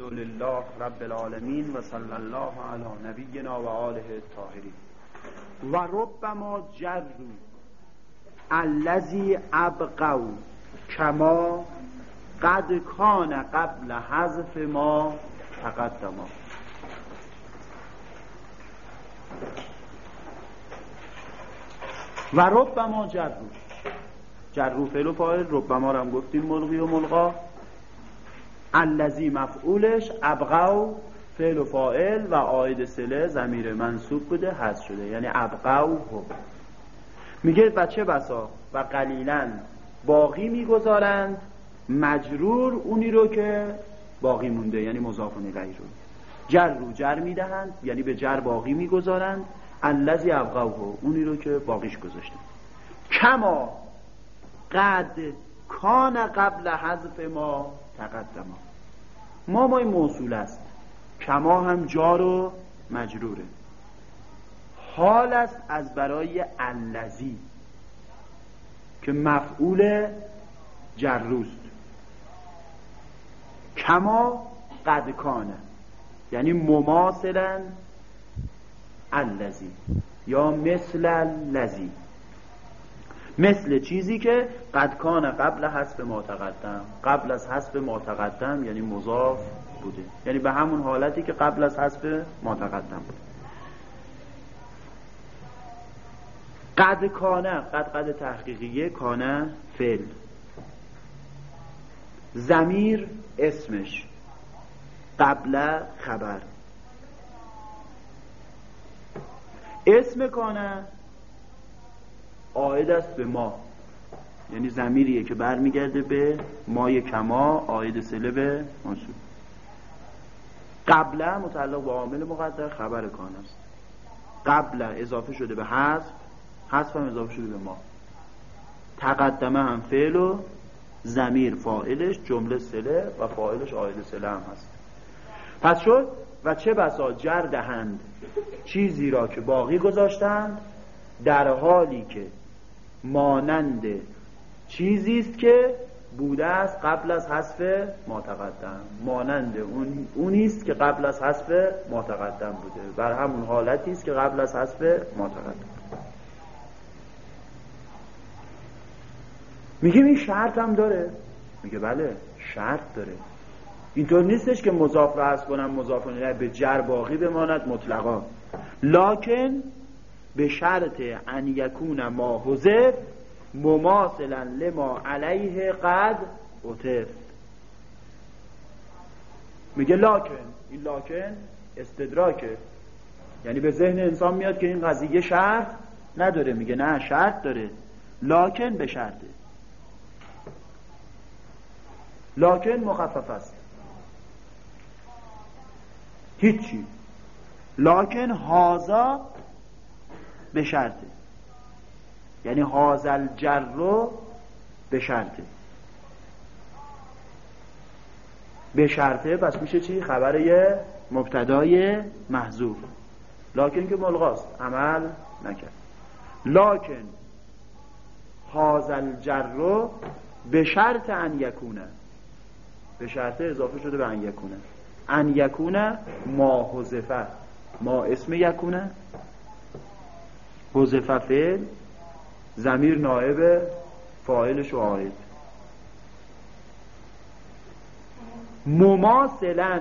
لله رب العالمین و صلی الله علی نبینا و آله الطاهرین. و ربما جرو الذی ابقوا کما قد کان قبل حذف ما تقدما. و ربما جرو جرو فعل و فاعل ربما رو هم گفتیم ملغی و ملغا. الذی مفعولش ابقو فعل و فاعل و آید سله زمیر منصوب بوده حذف شده. یعنی ابقو هم. میگه و چه بسا؟ و قلیلا باقی می‌گذارند مجرور اونی رو که باقی مونده یعنی مضافون غیر رو. جر رو جر می‌دهند یعنی به جر باقی می‌گذارند. الذی ابقوه اونی رو که باقیش گذاشته کما قد کان قبل حذف ما تقدما ما مای موصول است. کما هم جار و مجروره. حال است از برای الذی که مفعول جروست. کما قد کانه یعنی مماثلا الذی یا مثل الذی. مثل چیزی که قد کان قبل حسب ما تقدم. قبل از حسب ما تقدم یعنی مضاف بوده. یعنی به همون حالتی که قبل از حسب ما تقدم بوده. قد کانه قد قد تحقیقیه کانه فعل. زمیر اسمش. قبل خبر. اسم کانه آید است به ما. یعنی زمیریه که برمیگرده به مای کما آید سله به منصوب قبل متعلق به عامل مقدر خبر کان است. قبل اضافه شده به حذف حذف هم اضافه شده به ما. تقدمه هم فعل و زمیر فاعلش جمله سله و فاعلش آید سله هم هست. پس شد و چه بسا جر دهند چیزی را که باقی گذاشتند در حالی که مانند چیزی است که بوده است قبل از حذف ما تقدم مانند اون است که قبل از حذف ما تقدم بوده. بر همون حالتی است که قبل از حذف ما تقدم میگه این شرط هم داره. میگه بله شرط داره. اینطور نیستش که مضاف حذف کنم مضاف به جر باقی بماند مطلقا. لاکن به شرط ان یکون ما حذف مماثلا لما علیه قد عطف میگه لاکن. این لاکن استدراکه. یعنی به ذهن انسان میاد که این قضیه شرط نداره. میگه نه شرط داره. لاکن به شرطه لاکن مخفف است. هیچی. لاکن هازا به شرطه. یعنی هازل جر رو به شرطه. به شرطه پس میشه چی؟ خبر مبتدای محذوف لاکن که ملغاست. عمل نکرد. لاکن هازل جر رو به شرط ان یکونه. به شرط اضافه شده به ان یکونه. ان یکونه ما حذفه ما اسم یکونه. حذف فعل زمیر نائب فاعلش و آید مماثلا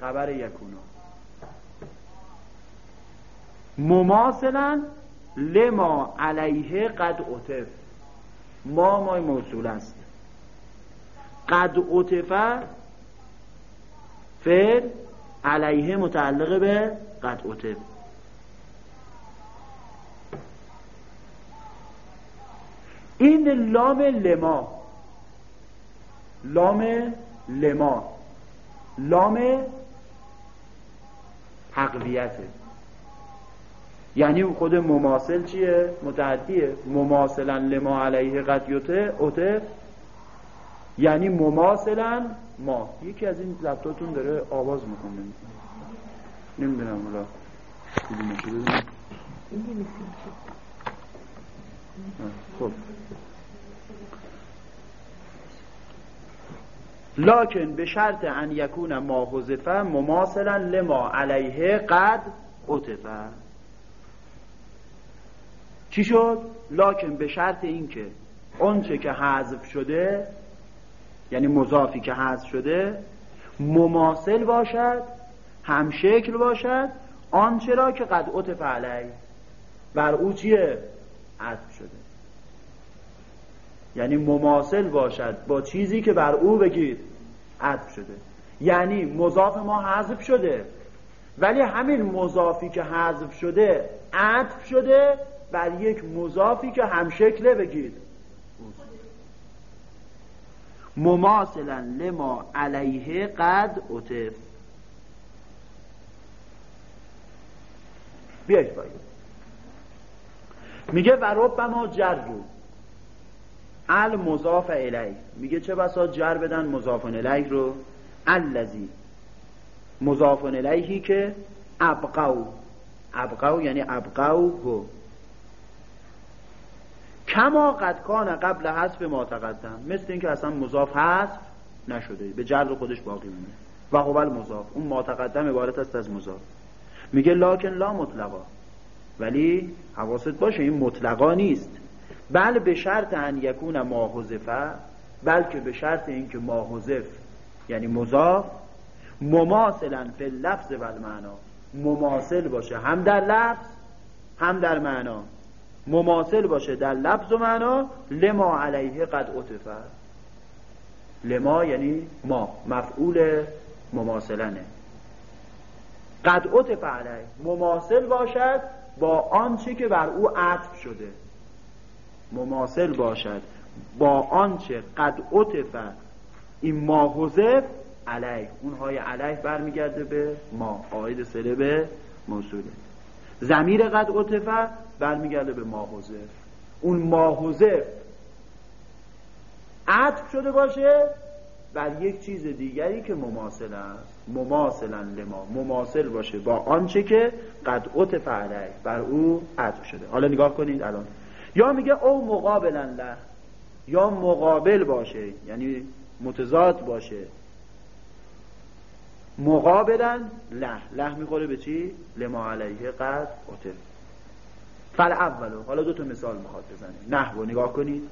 خبر یکونا. مماثلا لما علیه قد عطف. ما مای موصول است. قد عطفه فعل علیه متعلق به قد عطف. این لام لما. لام لما. لام تقویته. یعنی خود مماثل چیه؟ متعدیه. مماثلا لما علیه قطیوته اوته یعنی مماثلا ما. یکی از این لپتاتون داره آواز می‌کنه نمی‌دونم حالا. کدومشه خب لکن به شرط ان یکون ما حذفه مماثلا لما علیه قد عطفه چی شد؟ لکن به شرط اینکه اونچه که حذف شده یعنی مضافی که حذف شده مماثل باشد همشکل باشد آنچه را که قد عطف علیه بر او چیه؟ عطف شده. یعنی مماثل باشد. با چیزی که بر او بگید عطف شده. یعنی مضاف ما حذف شده. ولی همین مضافی که حذف شده عطف شده. بر یک مضافی که همشکله بگید. مماثلا لما علیه قد عطف. بیایید باید میگه و ربما جرو المضاف الیه. میگه چه بسا جر بدن مضاف الیه رو. الذی. مضاف الیهی که ابقو ابقو یعنی ابقو هو. کما قد کان قبل حذف ما تقدم. مثل اینکه اصلا مضاف حذف نشده. به جر خودش باقی مونه و هو المضاف. اون ما تقدم عبارت است از مضاف. میگه لاکن لا مطلقا. ولی حواست باشه این مطلقا نیست. بل به شرط ان یکون ما حذفه بلکه به شرط اینکه ما حذف یعنی مضاف. مماثلا فی لفظ و معنا مماثل باشه. هم در لفظ هم در معنا. مماثل باشه در لفظ و معنا. لما علیه قد عطفه لما یعنی ما. مفعول مماثلنه قد عطف علیه. مماثل باشد با آنچه که بر او عطف شده. مماثل باشد. با آنچه قد عطف. این ما حذف علیه. اونهای علیه برمیگرده به ما. آید سله به موصوله زمیر قد عطفه برمیگرده به ما حذف. اون ما حذف عطف شده باشه بر یک چیز دیگری که مماثل است. مماثلا لما مماثل باشه با آنچه که قد عطف علیه بر او عطف شده. حالا نگاه کنید الان. یا میگه او مقابلا له. یا مقابل باشه یعنی متضاد باشه. مقابلا له. له می‌خوره به چی؟ لما علیه قد عطف فل اولو حالا دو تا مثال می‌خواد بزنه. نحو نگاه کنید.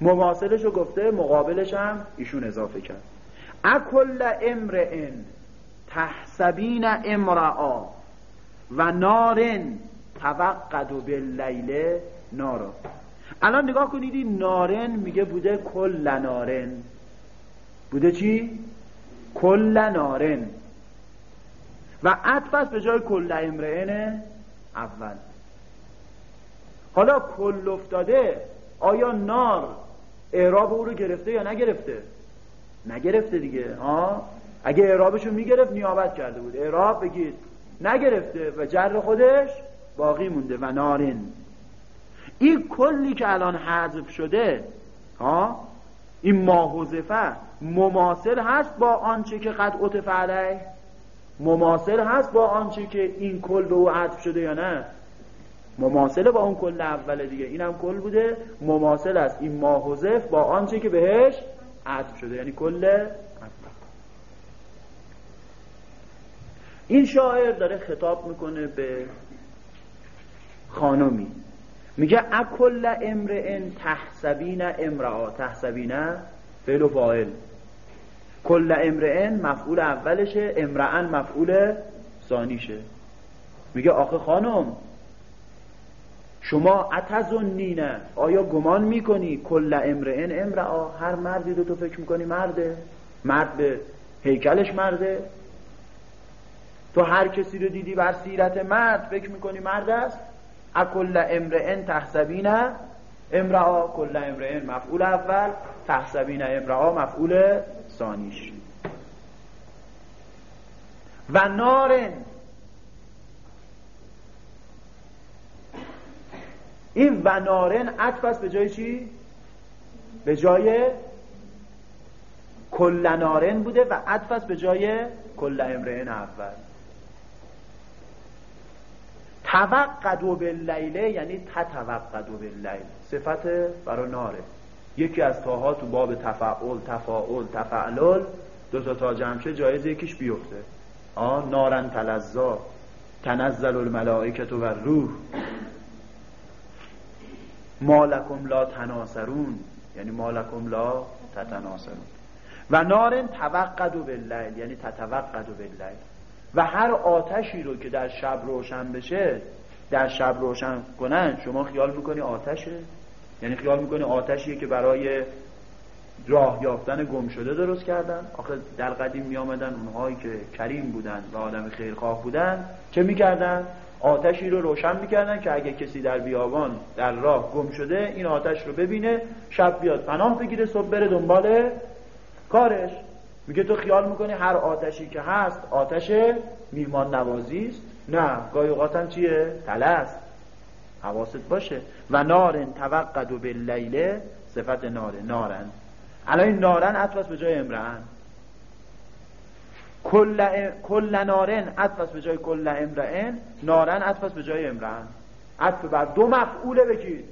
مماثلش رو گفته مقابلش هم ایشون اضافه کرد. اکل امرئن. تحسبین امرعا و نارن. توقد باللیل نارا. الان نگاه کنید این نارن میگه بوده کل نارن. بوده چی؟ کل نارن. و عطف به جای کل امرئن اول. حالا کل افتاده آیا نار اعراب او رو گرفته یا نگرفته؟ نگرفته دیگه ها؟ اگه اعرابشو می‌گرفت نیابت کرده بود. اعراب بگید نگرفته و جر خودش باقی مونده و نارن این کلی که الان حذف شده ها این ماحوزفه مماثل هست با آنچه که قد عطف علیه؟ مماثل هست با آنچه که این کل به او عطف شده یا نه؟ مماثله با اون کل اول دیگه. اینم کل بوده مماثل است. این ماحوزف با آنچه که بهش عطف شده. یعنی کل این شاعر داره خطاب می‌کنه به خانمی. میگه اکل امرئن تحسبین امرعا تحسبین فعل و فاعل. کل امرئن مفعول اولشه امرعن مفعول ثانیشه. میگه آخه خانم شما اتزنینه آیا گمان می‌کنی کل امرئن امرعا هر مردی رو تو فکر می‌کنی مرده. مرد به هیکلش مرده. تو هر کسی رو دیدی بر سیرت مرد فکر می‌کنی مرد است؟ اکل امرئن تحسبین امرعا کل امرئن مفعول اول تحسبین امرعا مفعول ثانیش. و نارن. این و نارن عطف است به جای چی؟ به جای کل نارن بوده و عطف است به جای کل امرئن اول. توقدو باللیله یعنی تتوقدو باللیل. صفت برای ناره. یکی از تاها تو باب تفعول تفاعل تفعلل دو تا تا جمشه جایز یکیش بیفته. آه نارن تلزا تنزل الملائکت و روح. مالکم لا تناسرون یعنی مالکم لا تتناسرون و نارن توقد و باللیل یعنی تتوقد و باللیل. و هر آتشی رو که در شب روشن بشه در شب روشن کنن شما خیال می‌کنی آتشه؟ یعنی خیال می‌کنی آتشیه که برای راه یافتن گم شده درست کردن؟ آخه در قدیم می آمدن اونهایی که کریم بودن و آدم خیرخواه بودن چه می‌کردن؟ آتشی رو روشن می‌کردن که اگه کسی در بیابان در راه گم شده این آتش رو ببینه شب بیاد پناه بگیره صبح بره دنبال کارش. میگه تو خیال می‌کنی هر آتشی که هست آتش میمان نوازی است؟ نه گاهی اوقات چیه؟ تلست حواست باشه. و نارن توقد و باللیل صفت ناره نارن. الان این نارن عطف به جای امران کل, نارن عطف به جای کل امران نارن عطف به جای امران عطف بر دو مفعوله بگید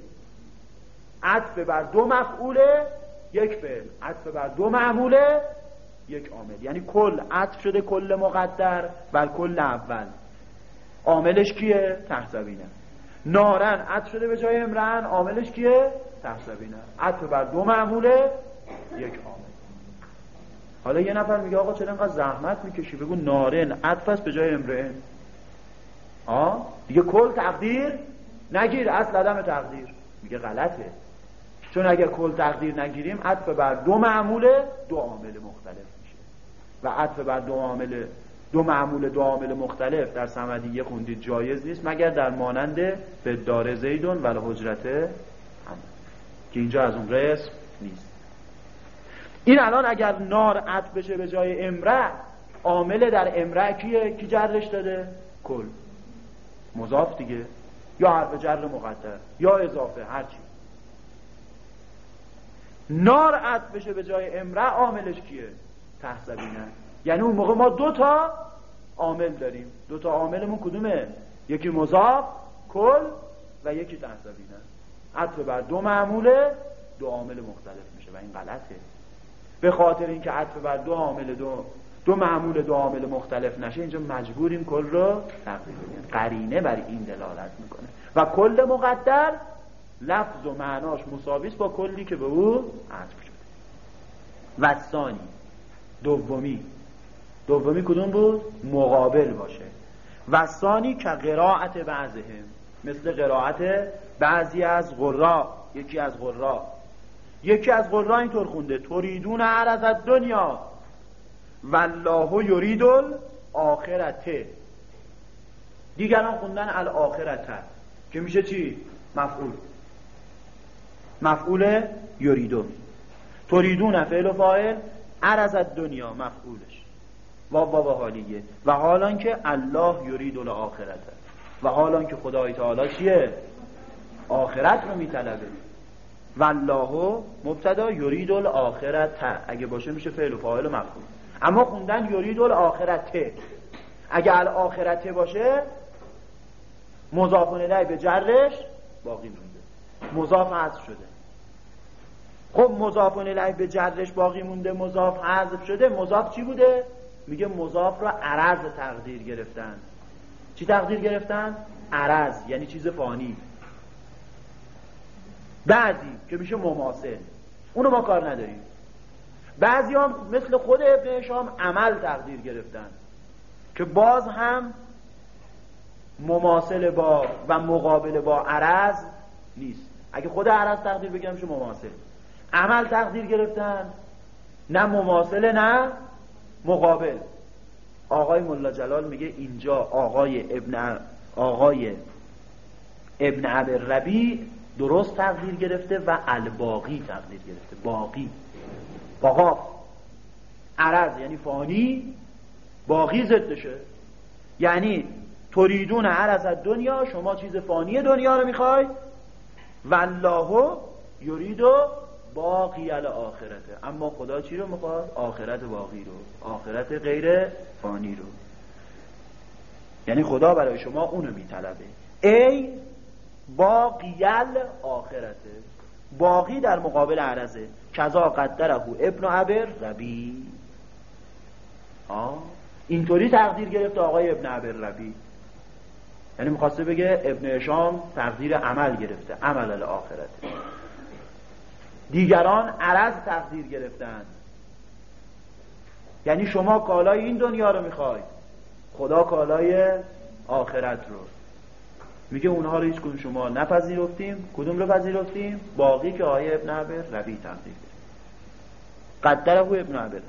عطف بر دو مفعوله یک فعل. عطف بر دو معموله یک عامل. یعنی کل عطف شده کل مقدر بر کل اول. عاملش کیه؟ تحسبینه نارن عطف شده به جای امرن عاملش کیه؟ تحسبینه عطف بر دو معموله یک عامل. حالا یه نفر میگه آقا چرا اینقدر زحمت می‌کشی؟ بگو نارن عطف است به جای امرن آه دیگه کل تقدیر نگیر اصل عدم تقدیر. میگه غلطه. چون اگر کل تقدیر نگیریم عطف بر دو معموله دو عامل مختلف. و عطف بر دو عامل دو معمول دو عامل مختلف در سمدیه خوندید جایز نیست مگر در مانند به دار زیدون و حجرت هم که اینجا از اون قسم نیست. این الان اگر نار عطف بشه به جای امره عامل در امره کیه؟ کی جرش داده؟ کل. مضاف دیگه. یا حرف جر مقدر یا اضافه هرچی نار عطف بشه به جای امره عاملش کیه؟ تحسبینه. یعنی اون موقع ما دو تا عامل داریم. دو تا عاملمون کدومه؟ یکی مضاف کل و یکی تحسبینه. عطف بر دو معموله دو عامل مختلف میشه و این غلطه. به خاطر اینکه عطف بر دو عامل دو دو معمول دو عامل مختلف نشه اینجا مجبوریم کل رو تقدیر بدیم. قرینه بر این دلالت می‌کنه. و کل مقدر لفظ و معناش مساویس با کلی که به او عطف شده. و ثانی دومی. دومی کدوم بود؟ مقابل باشه. و ثانی که قرائت بعضهم. مثل قرائت بعضی از غرا یکی از غرا یکی از غرا اینطور خونده. تریدون عرض دنیا والله یرید آخرته دیگران خوندن الاخرته که میشه چی؟ مفعول. مفعول یریدون. تریدون فعل و فاعل. عرض دنیا مفعولش. و و حالیه. و حالان که الله یرید الاخرته و حالان که خدای تعالی چیه؟ آخرت رو میطلبه. والله مبتدا یرید الاخرت اگه باشه میشه فعل و فاعل و مفعول. اما خوندن یرید الاخرت اگه الاخرته باشه مضاف الیه به جرش باقی مونده. مضاف حذف شده. خب مضاف الیه به جرش باقی مونده مضاف حذف شده مضاف چی بوده؟ میگه مضاف را عرض تقدیر گرفتن. چی تقدیر گرفتن؟ عرض یعنی چیز فانی. بعضی که میشه مماثل. اونو ما کار نداریم. بعضی هم مثل خود ابن شام عمل تقدیر گرفتن. که باز هم مماثل با و مقابل با عرض نیست. اگه خود عرض تقدیر بگم شو مماثل. عمل تقدیر گرفتن نه مماثله نه مقابل. آقای ملا جلال میگه اینجا آقای ابن آقای ابن عبر ربی درست تقدیر گرفته و الباقی تقدیر گرفته. باقی. باقا. عرض یعنی فانی. باقی ضدشه. یعنی تریدون عرض دنیا شما چیز فانی دنیا رو می‌خوای. والله یریدو باقی آخرته. اما خدا چی رو می‌خواد؟ آخرت باقی رو. آخرت غیر فانی رو. یعنی خدا برای شما اونو میطلبه. ای باقیل آخرته. باقی در مقابل عرضه. کذا قدره ابن عبر ربی. آه. اینطوری تقدیر گرفت آقای ابن عبر ربی. یعنی می‌خواسته بگه ابن اشام تقدیر عمل گرفته. عمل الاخرت دیگران عرض تقدیر گرفتند. یعنی شما کالای این دنیا رو می‌خواید خدا کالای آخرت رو. میگه اونها رو هیچ کدوم شما نپذیرفتیم. کدوم رو پذیرفتیم؟ باقی که آیه ابن عبر ربی تقدیر قدره ابن عبر ربی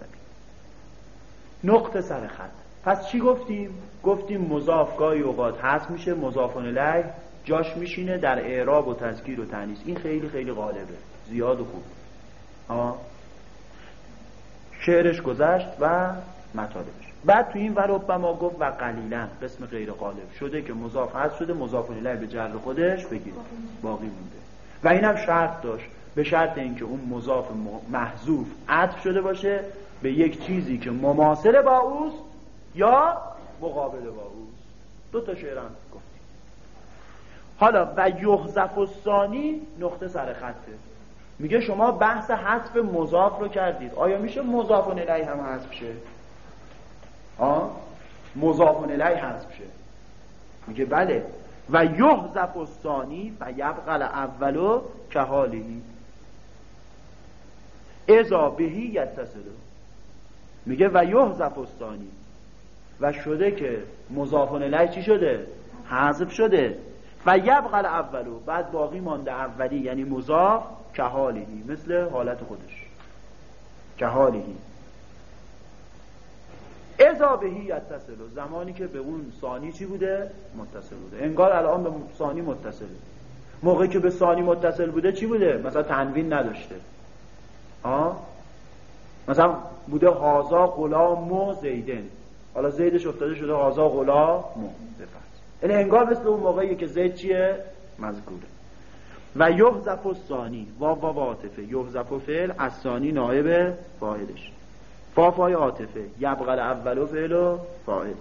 نقطه سر خط. پس چی گفتیم؟ گفتیم مضاف گاهی اوقات هست میشه مضافون الیه. جاش میشینه در اعراب و تذکیر و تنیس این خیلی خیلی غالبه. زیاد و خوب. آه. شعرش گذشت و مطالبش. بعد تو این ورب ما گفت و قلیلا قسم غیر غالب شده که مضاف هست شده مضاف الیه به جر خودش بگیر باقی مونده. و اینم شرط داشت. به شرط اینکه اون مضاف محذوف عطف شده باشه به یک چیزی که مماثل با اوست یا مقابل با اوست. دو تا شعران گفتیم. حالا و یحذف الثانی نقطه سر خطه. میگه شما بحث حذف مضاف رو کردید. آیا میشه مضاف الیه هم حذف شه؟ آه مضاف الیه حذف شه. میگه بله. و یحذف الثانی و یبقل اولو که حالی اذا بهی یتصلو میگه و یحذف الثانی. و شده که مضاف الیه چی شده؟ حذف شده. و یبقل اولو بعد باقی مانده اولی یعنی مضاف. که مثل حالت خودش. که حالی ازا بهی زمانی که به اون ثانی چی بوده؟ متصل بوده. انگار الان به ثانی متصله موقعی که به ثانی متصل بوده چی بوده؟ مثلا تنوین نداشته. آه مثلا بوده هازا غلام زیدن. حالا زیدش افتاده شده هازا غلام. بفرد یعنی انگار مثل اون موقعی که زید چیه؟ مذکوره. و یحذف الثانی. وا و عاطفه. یحذف فعل از ثانی نائب فاعلش. فافای عاطفه. یبقل اول و فعل و فاعل.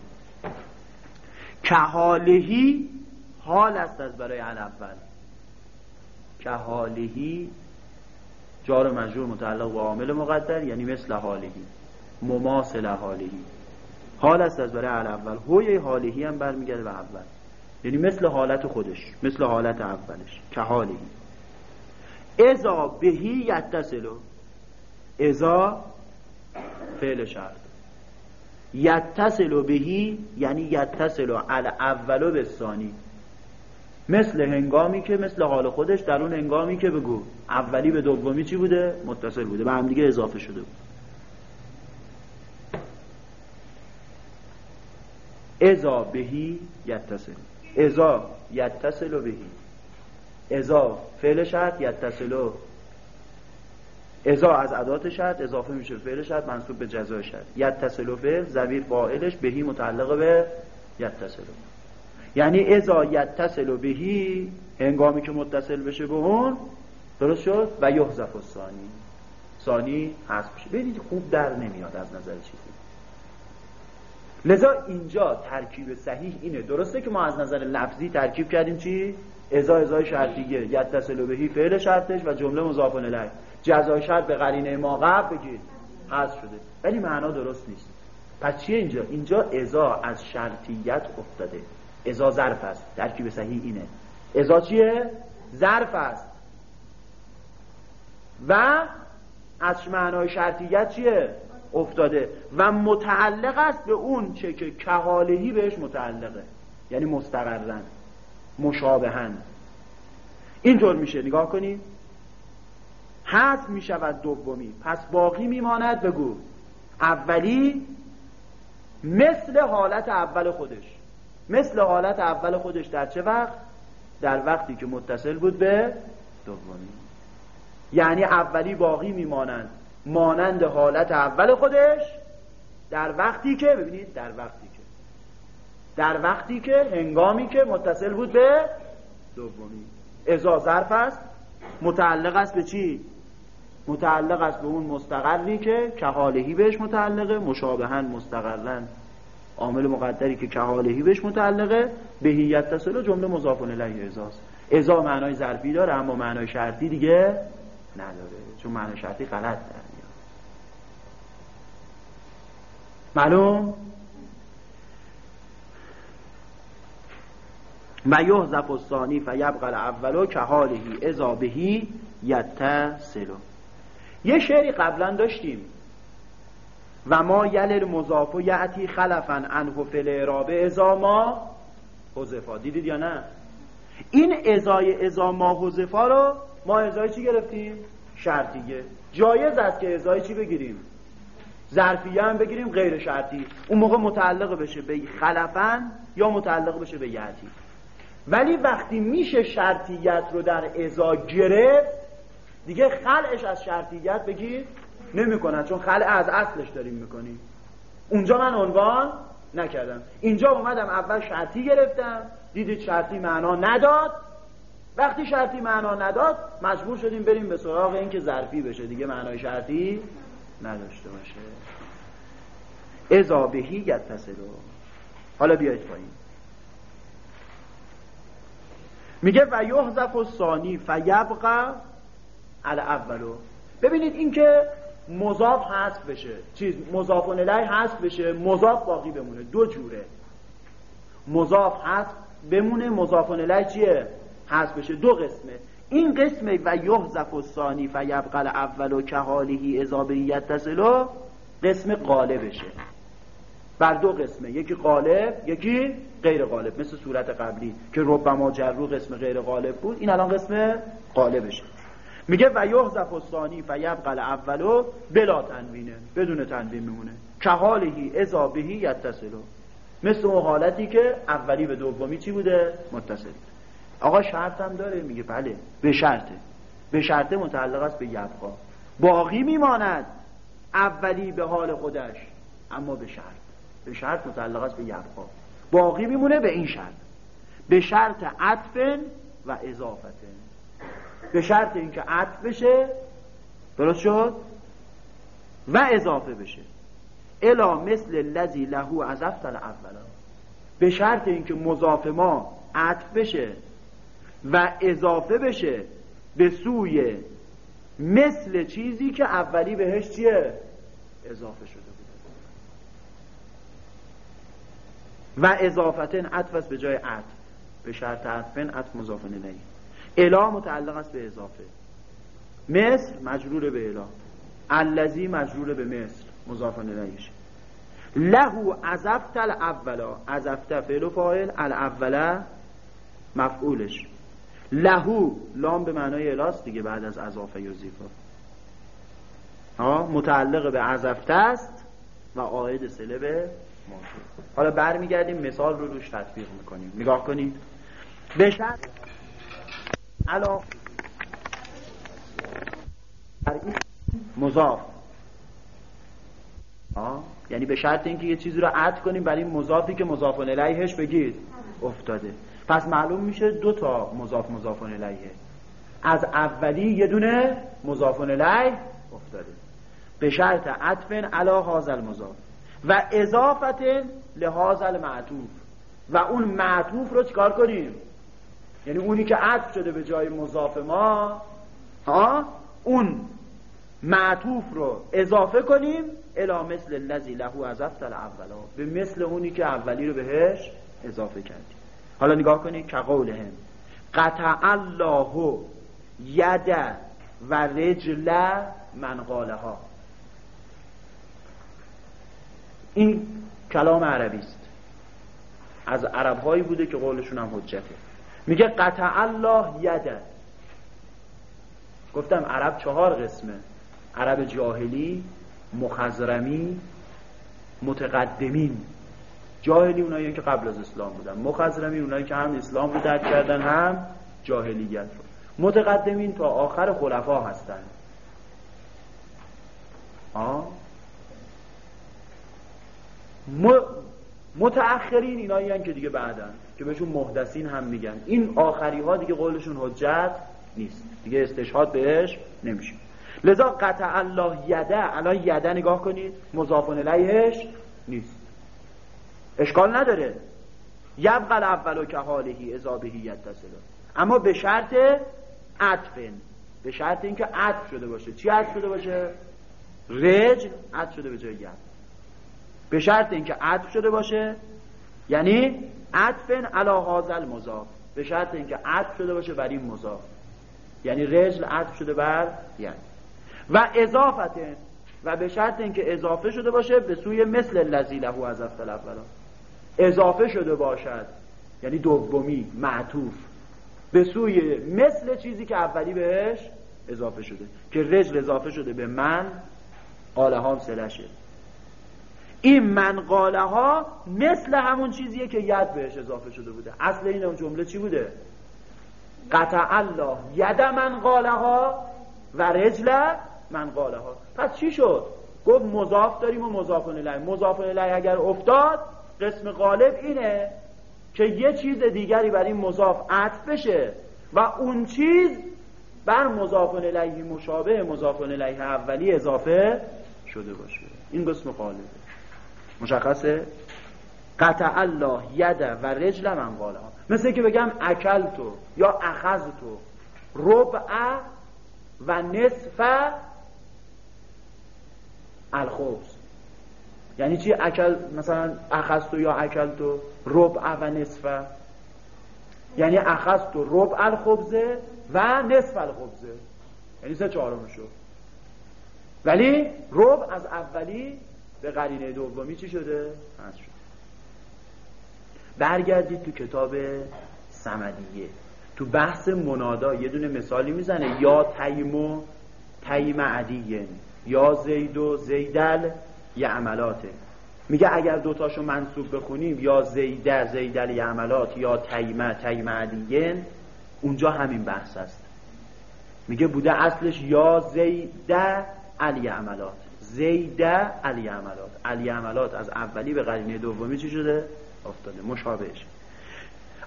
کهالهی حال است از برای اول. کهالهی جار مجرور متعلق به عامل مقدر یعنی مثل حالهی مماثل حالهی حال است از برای اول. هوی حالهی هم برمیگرده به اول. یعنی مثل حالت خودش مثل حالت اولش که حالهی ازا بهی یتصلو ازا فعل شرط. یتصلو بهی یعنی یتصلو ال اولو به ثانی. مثل هنگامی که مثل حال خودش در اون هنگامی که بگو اولی به دومی چی بوده؟ متصل بوده. به هم دیگه اضافه شده بود. ازا بهی یتصل. ازا یتصل بهی ازا فعل شرط یتصل ازا از عدات شرط اضافه میشه فعل شرط منصوب به جزای شرط. یتصل فعل زمیر فاعلش بهی متعلق به یتصل یعنی ازا یتصل بهی هنگامی که متصل بشه به اون درست شد؟ و یحذف الثانی. ثانی حذف بشه ببینید خوب در نمیاد از نظر چیزی. لذا اینجا ترکیب صحیح اینه. درسته که ما از نظر لفظی ترکیب کردیم چی؟ ازا ازای شرطیه یتصل بهی فعل شرطش و جمله مضاف الیه. جزای شرط به قرینه ما قبل بگید حذف شده. ولی معنا درست نیست. پس چیه اینجا؟ اینجا ازا از شرطیت افتاده. ازا ظرف است. ترکیب صحیح اینه. ازا چیه؟ ظرف است. و از معنای شرطیت چیه؟ افتاده و متعلق است به اون چه که کهالهی بهش متعلقه. یعنی مستقرن مشابهن. اینطور میشه نگاه کنید حذف می‌شود دومی پس باقی میماند بگو. اولی مثل حالت اول خودش. مثل حالت اول خودش در چه وقت؟ در وقتی که متصل بود به دومی. یعنی اولی باقی میمانند. مانند حالت اول خودش در وقتی که ببینید در وقتی که. در وقتی که هنگامی که متصل بود به دومی. ازا ظرف است متعلق است به چی؟ متعلق است به اون مستقری که کهالهی بهش متعلقه مشابهن مستقرن عامل مقدری که کهالهی بهش متعلقه بهیت تصل جمله مضاف الیه ازاست ازا معنای ظرفی داره اما معنای شرطی دیگه نداره چون معنای شرطی غلط در میاد معلوم؟ و یحذف الثانی فیبقى الاول که حالهی اذا بهی یتصلو یه شعری قبلا داشتیم. و ما یل مضاف و یعتی خلفا عنه فل اعرابه ازا ما حذفا. دیدید یا نه؟ این ازای ازا ما حذفا رو ما ازای چی گرفتیم؟ شرطیه جایز است که ازای چی بگیریم؟ ظرفیه هم بگیریم غیر شرطی. اون موقع متعلق بشه به خلفن یا متعلق بشه به یعتی ولی وقتی میشه شرطیت رو در ازا گرفت دیگه خلعش از شرطیت بگیر نمی‌کنن چون خلع از اصلش داریم می‌کنیم. اونجا من عنوان نکردم. اینجا اومدم اول شرطی گرفتم دیدید شرطی معنا نداد. وقتی شرطی معنا نداد مجبور شدیم بریم به سراغ این که ظرفی بشه. دیگه معنای شرطی نداشته باشه. ازا بهی یتصلو حالا بیایید پایین. میگه و یحذف الثانی فیبقى الاولو ببینید این که مضاف حذف بشه. چیز مضاف الیه حذف بشه. مضاف باقی بمونه. دو جوره. مضاف حذف بمونه. مضاف الیه چیه؟ حذف بشه. دو قسمه این قسمه و یحذف الثانی فیبقى الاولو که حالیه اذا یتصلو قسم قالبشه بر دو قسمه یکی قالب یکی غیر غالب مثل صورت قبلی که ربما جرو قسم غیر غالب بود این الان قسم قالبشه میگه و یحذف الثانی فیبقى الاولو بلا تنوینه بدون تنوین میمونه. که حالهی اذا بهی یتصلو مثل اون حالتی که اولی به دومی چی بوده؟ متصل. آقا شرط هم داره میگه بله به شرطه. به شرطه متعلق است به یبقا باقی میماند اولی به حال خودش اما به شرط. به شرط متعلق است به یبقا باقی میمونه به این شرط. به شرط عطف و اضافت به شرط اینکه عطف بشه درست شد؟ و اضافه بشه. الا مثل لذی لهو عذفت اولا به شرط اینکه مضاف ما عطف بشه و اضافه بشه به سوی مثل چیزی که اولی بهش چیه؟ اضافه شده و اضافتن عطف است به جای عطف. به شرط عطفن عطف مضاف الیه. الا متعلق است به اضافه. مصر مجرور به الا الذی مجرور به مصر مضاف الیه لهو عزفت الاولا عزفت فعل و فاعل الاولا مفعولش. لهو. لام به معنای الاست دیگه بعد از اضافه یوزیفا ها؟ متعلق به عزفته است و عاید سله به حالا برمیگردیم مثال رو روش تطبیق می‌کنیم. نگاه کنید به شرط علا مضاف. یعنی به شرط اینکه یه چیزی رو عطف کنیم برای مضافی که مضاف الیهش بگید افتاده. پس معلوم میشه دو تا مضاف مضاف الیه. از اولی یه دونه مضاف الیه افتاده. به شرط عطف علا هازل مضاف و اضافت لحاظ المعطوف. و اون معطوف رو چکار کنیم؟ یعنی اونی که عطف شده به جای مضاف ما ها؟ اون معطوف رو اضافه کنیم الا مثل الذی له عزفت الاولا به مثل اونی که اولی رو بهش اضافه کردیم. حالا نگاه کنید که قولهم قطع الله ید و رجل من ها این کلام عربی است. از عرب هایی بوده که قولشون هم حجته. میگه قطع الله یده گفتم عرب چهار قسمه. عرب جاهلی مخزرمی متقدمین. جاهلی اونایی که قبل از اسلام بودن مخزرمی اونایی که هم اسلام رو درک کردن هم جاهلیت رو. متقدمین تا آخر خلفا هستن. آه متأخرین اینایی که دیگه بعدن که بهشون محدثین هم میگن. این آخری ها دیگه قولشون حجت نیست. دیگه استشهاد بهش نمیشه. لذا قطع الله یده الان یده نگاه کنید مضافن الیهش نیست. اشکال نداره. یبقى الاول که حالهی اذا بهی یتصل. اما به شرط عطفن به شرط اینکه عطف شده باشه. چی عطف شده باشه؟ رجل عطف شده به جای ید به شرط اینکه عطف شده باشه یعنی عطفن علا هازل مضاف به شرط اینکه عطف شده باشه بر این مضاف. یعنی رجل عطف شده بر ید و اضافت و به شرط اینکه اضافه شده باشه به سوی مثل الذی له از اولا اضافه شده باشد. یعنی دومی معطوف. به سوی مثل چیزی که اولی بهش اضافه شده. که رجل اضافه شده به من قاله ها سلشه. این من قاله ها مثل همون چیزیه که ید بهش اضافه شده بوده. اصل این اون جمله چی بوده؟ قطع الله ید من قاله ها و رجل من قاله ها. پس چی شد؟ گفت مضاف داریم و مضاف الیه. مضاف الیه اگر افتاد قسم غالب اینه که یه چیز دیگری بر این مضاف عطف بشه و اون چیز بر مضاف الیه مشابه مضاف الیه اولی اضافه شده باشه. این قسم غالبه مشخصه؟ قطع الله ید و رجل من قاله ها مثل که بگم اکل تو یا اخذ تو ربع و نصف الخبز. یعنی چی اکل مثلا اخذتو یا اکلتو؟ ربع و نصف. یعنی اخذتو ربع الخبزه و نصف الخبزه. یعنی سه چهارم شد ولی ربع از اولی به قرینه دومی چی شده؟ هست شد برگردید تو کتاب سمدیه. تو بحث منادا یه دونه مثالی می‌زنه. یا تیمو تیم عدیین یا زید و زیدل. یه عملاته. میگه اگر دوتاشو منصوب بخونیم یا زیده زیدل یه عملات یا تیمه تیمه عدیین اونجا همین بحث است. میگه بوده اصلش یا زیده علی عملات. زیده علی عملات. علی عملات از اولی به قرینه دومی چی شده؟ افتاده. مشابهش.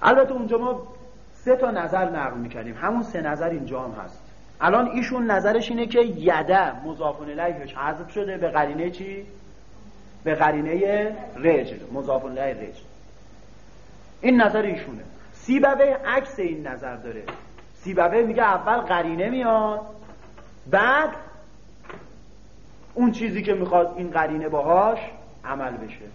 البته اونجا ما سه تا نظر نقل می‌کردیم همون سه نظر اینجا هم هست. الان ایشون نظرش اینه که یده مضاف الیهش حذف شده به قرینه چی؟ به قرینه رجل مضاف الیه رجل. این نظر ایشونه. سیبوه عکس این نظر داره. سیبوه میگه اول قرینه میاد بعد اون چیزی که می‌خواد این قرینه باهاش عمل بشه.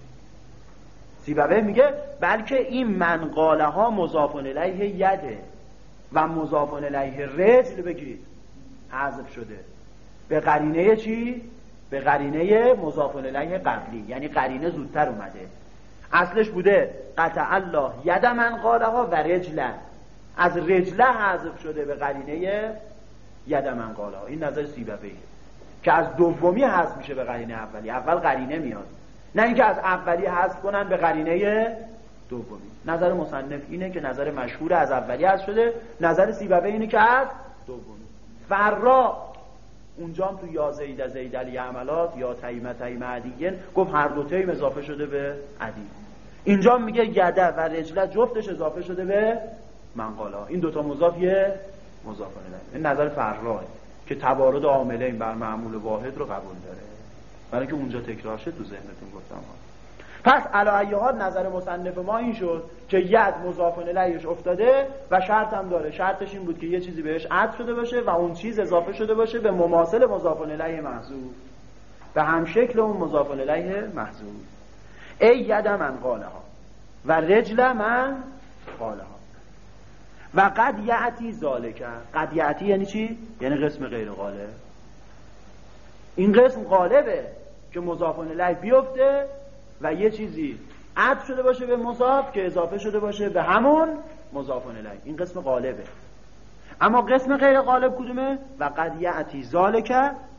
سیبوه میگه بلکه این منقاله ها مضاف الیه یده و مضاف الیه رجل بگید حذف شده. به قرینه چی؟ به قرینه مضاف الیه قبلی. یعنی قرینه زودتر اومده. اصلش بوده قطع الله ید من قاله ها و رجله از رجله حذف شده به قرینه ید من قاله ها این نظر سیبویه که از دومی حذف میشه به قرینه اولی. اول قرینه میاد. نه اینکه از اولی حذف کنن به قرینه دومی. نظر مصنف اینه که نظر مشهور از اولی حذف شده. نظر سیبوی اینه که از دومی. فرا. اونجا هم تو یا زید زید علی عملات یا تیمه تیمه عدیین گفت هر دو تیم اضافه شده به عدی. اینجا میگه یده و رجله جفتش اضافه شده به منقالا این دوتا مضاف یه مضاف این نظر فراه که تبارد عاملین بر معمول واحد رو قبول داره. برای که اونجا تکرار شد تو ذهنتون گفتم. ها پس علا نظر مصنف ما این شد که ید مضاف الیهش افتاده و شرط هم داره. شرطش این بود که یه چیزی بهش عطف شده باشه و اون چیز اضافه شده باشه به مماثل مضاف الیه محذوف به هم شکل اون مضاف الیه محذوف ای ید من قاله ها و رجل من قاله ها و قد یعتی ذالک. قد یعتی یعنی چی؟ یعنی قسم غیر غالب. این قسم غالبه که مضاف الیه بیفته و یه چیزی عطف شده باشه به مضاف که اضافه شده باشه به همون مضاف الیه این قسم غالبه. اما قسم غیر غالب کدومه؟ و قد یعتی ذالک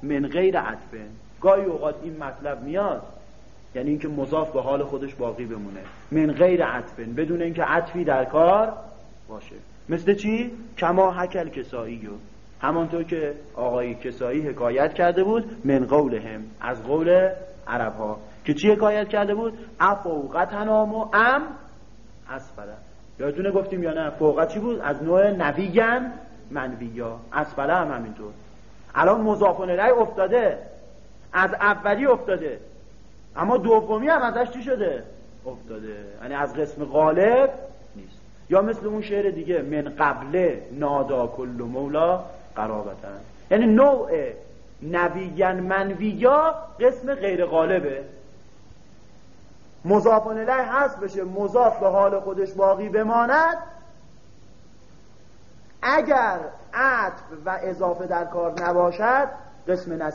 من غیر عطفه گاهی اوقات این مطلب میاد یعنی اینکه مضاف به حال خودش باقی بمونه. من غیر عطفن بدون اینکه عطفی در کار باشه. مثل چی؟ کما حکل کسایی. همانطور که آقای کسایی حکایت کرده بود من قولهم از قول عرب ها که چی حکایت کرده بود؟ افوقت هنام و ام اسفله یادتونه گفتیم یا نه؟ فوقت چی بود؟ از نوع نویگن منویا. اسفله هم همینطور. الان مضافون الیه افتاده. از اولی افتاده. اما دومی هم ازش چی شده؟ افتاده. یعنی از قسم غالب نیست. یا مثل اون شعر دیگه من قبل نادا کل مولا قرابتن. یعنی نوع نویین منویا قسم غیر غالبه. مضاف الیه هست بشه مضاف به حال خودش باقی بماند. اگر عطف و اضافه در کار نباشد قسم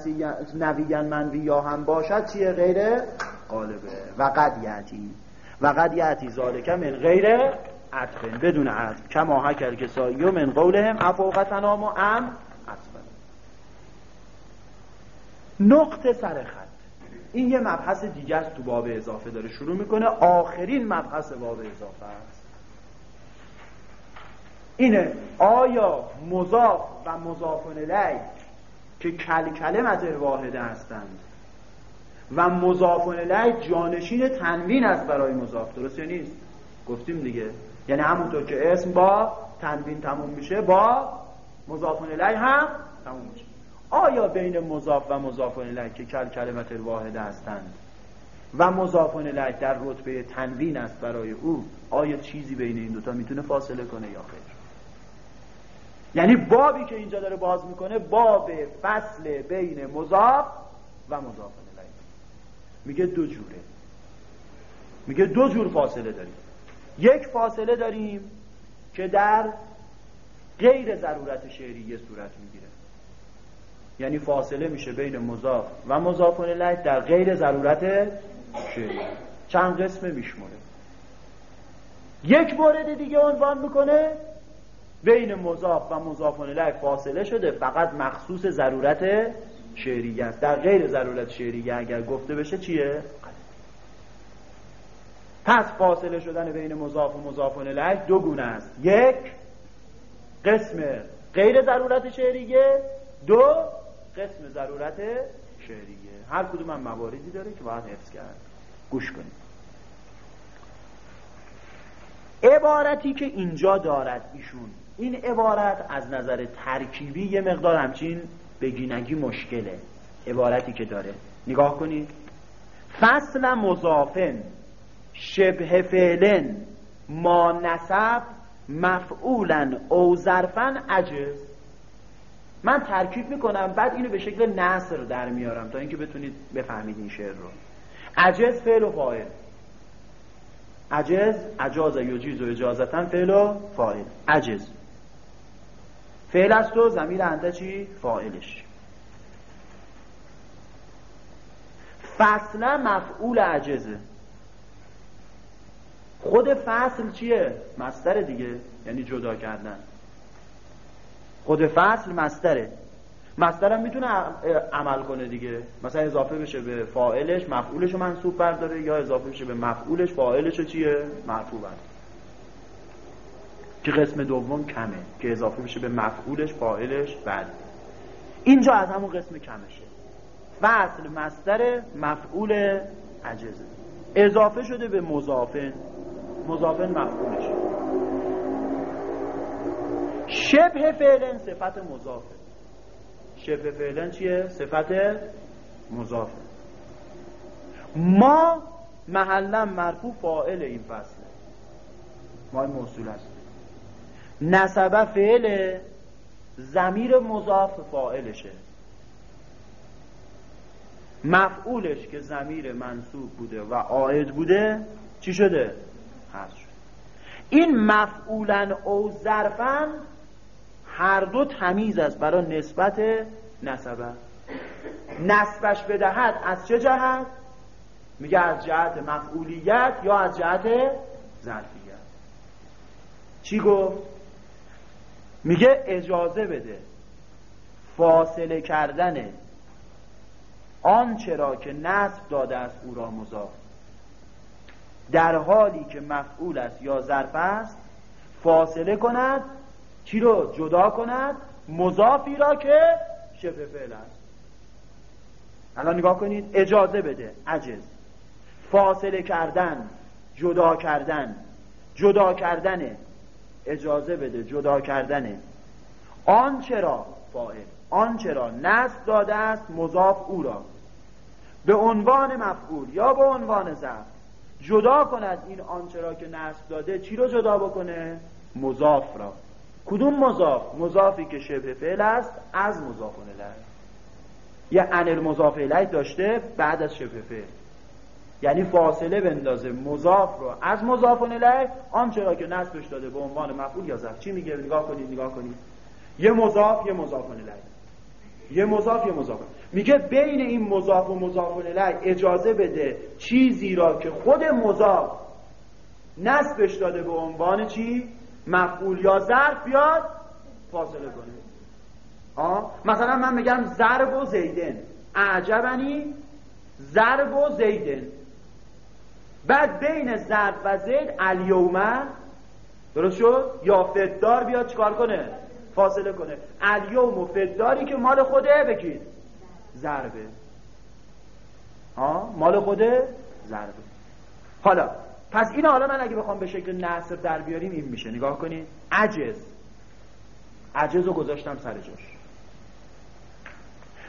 نویین منویا هم باشد چیه؟ غیر غالبه. و قد یعتی. و قد یعتی ذالک من غیر عطفن بدون عطف. کما هکر کسایی من قولهم افوق تنام و ام نقطه سر این یه مبحث دیگه است تو باب اضافه داره. شروع می‌کنه آخرین مبحث باب اضافه است. اینه آیا مضاف و مضاف الیه که کل کلمت واحده هستند و مضاف الیه جانشین تنوین است برای مضاف. درست یا نیست؟ گفتیم دیگه. یعنی همونطور که اسم با تنوین تموم میشه با مضاف الیه هم تموم میشه. آیا بین مضاف و مضاف الیه که کل کلمت واحده هستند و مضاف الیه در رتبه تنوین است برای او آیا چیزی بین این دوتا می‌تونه فاصله کنه یا خیر یعنی بابی که اینجا داره باز می‌کنه باب فصل بین مضاف و مضاف الیه میگه دو جوره. میگه دو جور فاصله داریم. یک فاصله داریم که در غیر ضرورت شعریه صورت می‌گیره. یعنی فاصله میشه بین مضاف و مضاف الیه در غیر ضرورت شعریه چند قسمه میشموره. یک مورد دیگه عنوان می‌کنه بین مضاف و مضاف الیه فاصله شده فقط مخصوص ضرورت شعریه است در غیر ضرورت شعریه اگر گفته بشه چیه؟ پس فاصله شدن بین مضاف و مضاف الیه دو گونه است. یک قسم غیر ضرورت شعریه دو قسم ضرورت شعریه هر کدوم هم مواردی داره که باید حفظ کرد. گوش کنید. عبارتی که اینجا دارد ایشون. این عبارت از نظر ترکیبی یه مقدار همچین بگینگی مشکله. عبارتی که داره. نگاه کنید. فصل مضافن. شبه فعلن. ما نسب مفعولا او ظرفا عجز. من ترکیب می‌کنم بعد اینو به شکل نصر در میارم تا اینکه بتونید بفهمید این شعر رو. عجز فعل و فاعل. عجز عجاز یجیز و اجازتا فعل و فاعل. عجز. فعل است و زمیر انده چی؟ فاعلش. فصل مفعول عجزه. خود فصل چیه؟ مستر دیگه یعنی جدا کردن. خود فصل مستره. مسترم می‌تونه عمل کنه دیگه. مثلا اضافه بشه به فاعلش مفعولش رو منصوب برداره یا اضافه بشه به مفعولش فاعلش چیه؟ مرفوع برداره که قسم دوم کمه که اضافه بشه به مفعولش فاعلش بعد. اینجا از همون قسم کمشه فصل مستر مفعول عجزه. اضافه شده به مضافن. مضافن مفعولش. شبه فعلن صفت مضافه شبه فعلن چیه؟ صفت مضافه ما محلا مرفوع فاعل این فصله. ما موصول هست. نسبه فعل زمیر مضاف فاعلشه. مفعولش که زمیر منصوب بوده و عاید بوده چی شده؟ هست شد این مفعولا او ظرفا هر دو تمیز است برای نسبت نسبه نسبش بدهد از چه جهت؟ میگه از جهت مفعولیت یا از جهت ظرفیت چی گفت؟ میگه اجازه بده فاصله کردن آنچه را که نصب داده است او را مضاف در حالی که مفعول است یا ظرف است فاصله کند چی رو جدا کند؟ مضافی را که شبه فعل است. الان نگاه کنید اجازه بده عجز. فاصله کردن جدا کردن جدا کردن اجازه بده جدا کردن. آنچه را فاعل آنچه را نصب داده است مضاف او را. به عنوان مفعول یا به عنوان ضرب جدا کند این آنچه را که نصب داده چی رو جدا بکنه؟ مضاف را. کدوم مضاف؟ مضافی که شبه فعل است از مضاف الیه یه ان المضاف الیه داشته بعد از شبه فعل. یعنی فاصله بندازه مضاف رو از مضاف الیه آنچه را که نصبش داده به عنوان مفعول یا ظرف. چی میگه؟ نگاه کنید نگاه کنید. یه مضاف یه مضاف الیه یه مضاف یه مضاف. میگه بین این مضاف و مضاف الیه اجازه بده چیزی را که خود مضاف نصبش داده به عنوان چی؟ مفعول یا ظرف بیاد فاصله کنه. آه؟ مثلا من میگم ضرب و زیدن. اعجبنی ضرب و زیدن. بعد بین ضرب و زید الیومه درست شد؟ یا فدار بیاد چیکار کنه؟ فاصله کنه. الیوم و فداری که مال خوده بگید ضربه ها مال خوده؟ ضربه حالا پس این حالا من اگه بخوام به شکل نصر در بیاریم این میشه. نگاه کنید عجز. عجز رو گذاشتم سر جاش.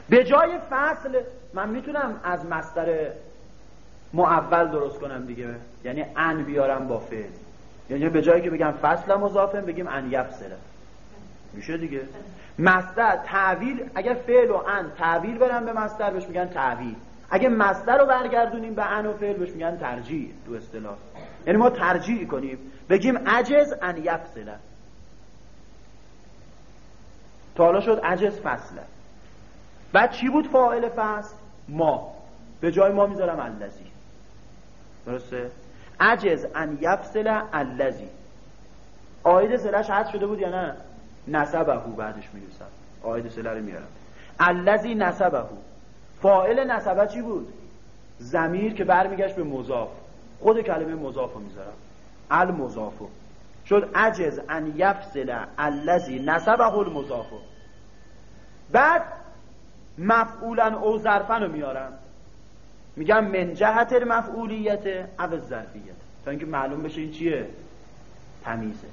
به جای فصل من می‌تونم از مصدر معول درست کنم دیگه. یعنی ان بیارم با فعل. یعنی به جایی که بگم فصل مضافه بگیم ان یفصله. میشه دیگه؟ مصدر تعویل اگر فعل و ان تعویل برن به مصدر بهش میگن تعویل. اگه مصدر رو برگردونیم به ان و فعل بهش میگن ترجیح تو اصطلاح. یعنی ما ترجیح کنیم. بگیم عجز ان یفصله. تا حالا شد عجز فصله. بعد چی بود فاعل فصل؟ ما. به جای ما می‌ذارم الذی. درسته؟ عجز ان یفصل الذی. آید سلش حد شده بود یا نه؟ نسبه بعدش می‌رسم آید سله رو میارم الذی نسبه. فاعل نسبه چی بود؟ زمیر که برمیگشت به مضاف. خود کلمه مضاف رو می‌ذارم. المضافو شد عجز ان یفصل الذی نسبه المضافو بعد مفعولا او ظرفن رو میارم. میگم من جهت مفعولیت او ظرفیت تا اینکه معلوم بشه این چیه؟ تمیزه.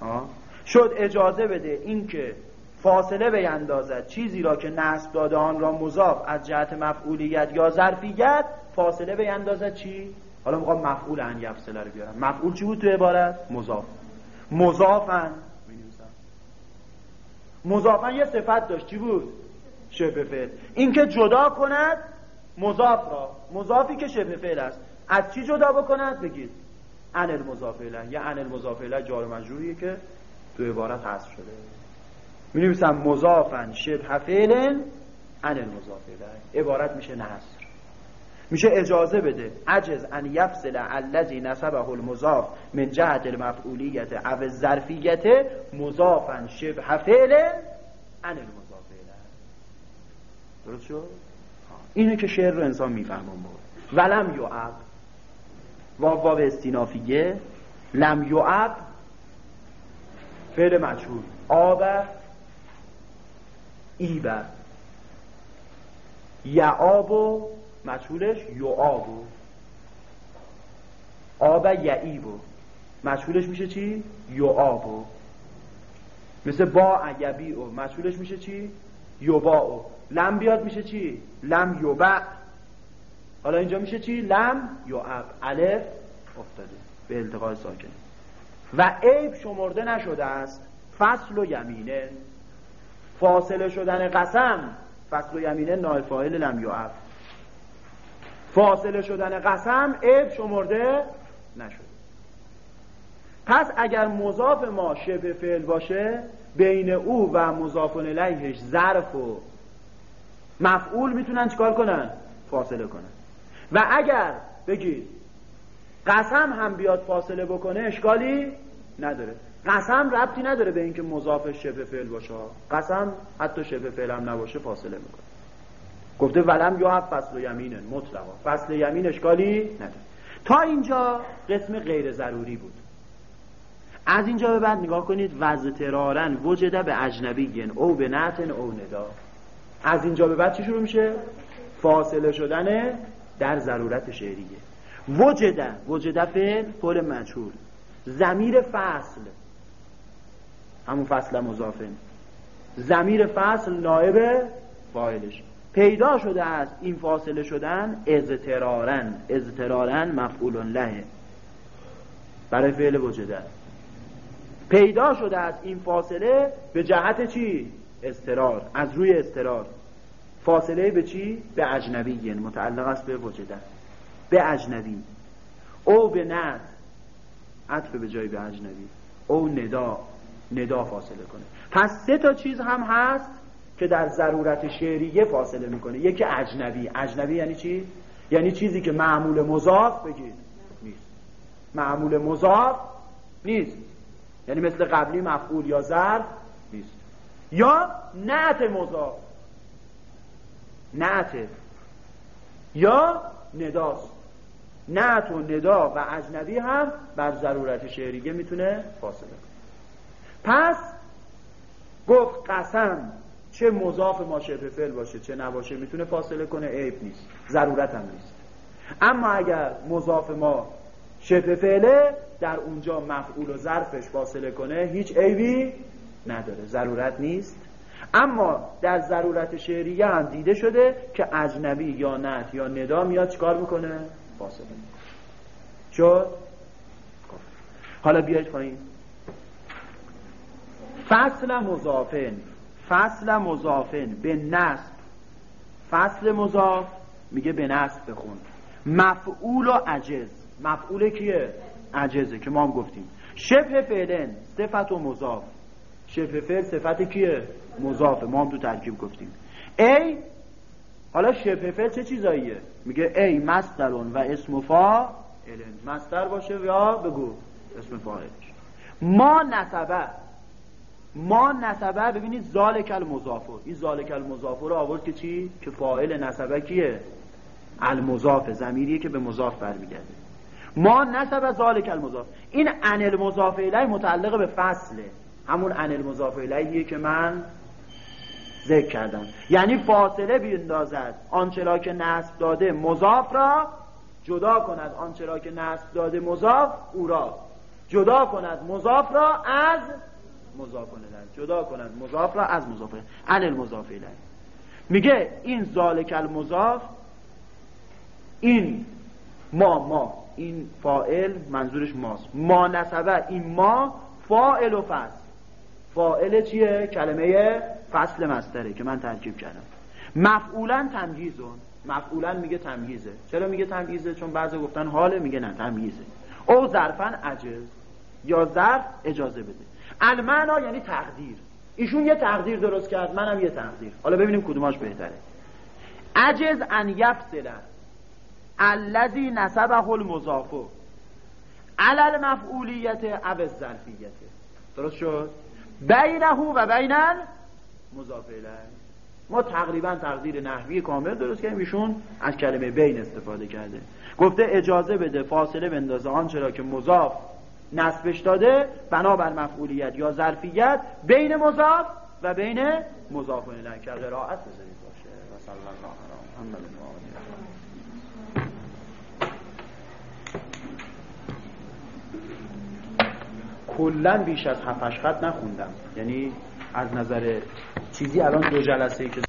ها؟ شد اجازه بده اینکه فاصله بیندازد. چیزی را که نصب داده آن را مضاف از جهت مفعولیت یا ظرفیت فاصله بیندازد چی؟ حالا می‌خوام مفعول ان یفصله رو بیارم. مفعول چی بود تو عبارت؟ مضاف. مضافن مضافن یه صفت داشت. چی بود؟ شبه فعل. اینکه جدا کند مضاف را. مضافی که شبه فعل است. از چی جدا بکند؟ بگید. ان المضاف الیه یا ان المضاف جار مجروریه که تو عبارت حذف شده. می نویسم مضافن شبه فعل ان المضاف عبارت میشه نصر میشه اجازه بده. عجز ان یفصل الذی نسبه المضاف من جهت المفعولیت او الظرفیت مضافا شبه فعل ان المضاف درست شد؟ اینه که شعر رو انسان می‌فهمم بود ولم یعب. واو واو استینافیه. لم یعب. فعل مجهول. آب. ایب. یعاب. و مجهولش یعاب آب یعیب مجهولش میشه چی؟ یعاب مثل با یبی و مجهولش میشه چی؟ یبا لم بیاد میشه چی؟ لم یبع حالا اینجا میشه چی؟ لم یعب الف افتاده. به التقاء ساکن. و عیب شمرده نشده است. فصل و یمینه. فاصله شدن قسم. فصل و یمینه نایفایل لم یعب فاصله شدن قسم عیب شمرده نشده پس اگر مضاف ما شبه فعل باشه بین او و مضاف الیهش ظرف و مفعول می‌تونن چیکار کنن؟ فاصله کنن. و اگر بگید قسم هم بیاد فاصله بکنه اشکالی نداره. قسم ربطی نداره به اینکه مضاف شبه فعل باشه. قسم حتی شبه فعل هم نباشه فاصله می‌کنه. گفته ولم یا فصل و یمین مطلقا. فصل یمین اشکالی نداره. تا اینجا قسم غیر ضروری بود. از اینجا به بعد نگاه کنید وز ترارن وجده به اجنبی او به نتن او ندا. از اینجا به بعد چی شروع میشه؟ فاصله شدن در ضرورت شعریه. وجده وجده فعل فعل مجهول. زمیر فصل. همون فصل مضافه. زمیر فصل نایب فاعلش. پیدا شده است این فاصله شدن ازترارن ازترارن مفعول له. برای فعل وجده پیدا شده است این فاصله به جهت چی؟ استرار از روی استرار فاصله به چی؟ به اجنبی یعنی متعلق است به وجده به اجنبی. او به ند عطف به جای به اجنبی. او ندا. ندا فاصله کنه. پس سه تا چیز هم هست که در ضرورت شعریه فاصله می‌کنه. یکی اجنبی. اجنبی یعنی چی؟ یعنی چیزی که معمول مضاف بگید. نیست. معمول مضاف نیست. یعنی مثل قبلی مفعول یا ظرف نیست. یا نعت مضاف. نعت. یا نداست. نعت و ندا و اجنبی هم بر ضرورت شعریه می‌تونه فاصله پس گفت قسم. چه مضاف ما شبه فعل باشه چه نباشه می‌تونه فاصله کنه عیب نیست. ضرورت هم نیست. اما اگر مضاف ما شبه فعله در اونجا مفعول و ظرفش فاصله کنه هیچ عیبی نداره. ضرورت نیست. اما در ضرورت شعریه هم دیده شده که اجنبی یا نت یا ندا میاد چیکار می‌کنه؟ فاصله شد؟ حالا بیایید پایین. فصل مضافن. فصل مضافن به نصب. فصل مضاف میگه به نصب بخون. مفعول و عجز. مفعول کیه؟ عجزه که ما هم گفتیم. شبه فعلن صفت و مضاف. شبه فعل صفت کیه؟ مضافه. ما هم تو ترکیب گفتیم. ای حالا شبه فعل چه چیزاییه؟ میگه ای مصدرون و اسم فا مصدر باشه یا بگو اسم فاعل ما نسبه ما نسبه ببینید ذالک المضافه این ذالک المضافه رو آورد که چی؟ که فاعل نسبه کیه؟ المضاف زمیریه که به مضاف برمیگرده. ما نسبه ذالک المضاف. این ان المضاف الیه متعلق به فصله. همون ان المضاف الیه که من ذکر کردم. یعنی فاصله بیندازد. آنچه که نصب داده مضاف را جدا کند. آنچه را که نصب داده مضاف او را. جدا کند. مضاف را از مضاف جدا کند مضاف را از مضاف عن المضاف میگه این ذالک المضاف این ما ما. این فائل منظورش ماست. ما نسبه این ما فائل و فصل. فائل چیه؟ کلمه فصل مستره که من ترکیب کردم. مفعولا تمییزون مفعولا میگه تمییزه چرا میگه تمییزه؟ چون بعضی گفتن حاله میگه نه تمییزه او ظرفا عجز یا ظرف اجازه بده. المعنا یعنی تقدیر. ایشون یه تقدیر درست کرد منم یه تقدیر. حالا ببینیم کدوماش بهتره. عجز ان یفصل الذی نسبه المضاف علل مفعولیت او الظرفیت. درست شد؟ بینه و بینن مضاف ما تقریبا تقدیر نحوی کامل درست کردیم. ایشون از کلمه بین استفاده کرده. گفته اجازه بده فاصله بندازه آنچه که مضاف نصبش داده بنابر مفعولیت یا ظرفیت بین مضاف و بین مضاف. الیه که قرائت بذارید باشه. و صلی الله علی محمد کلا بیش از 7 خط نخوندم. یعنی از نظر چیزی الان دو جلسه ای که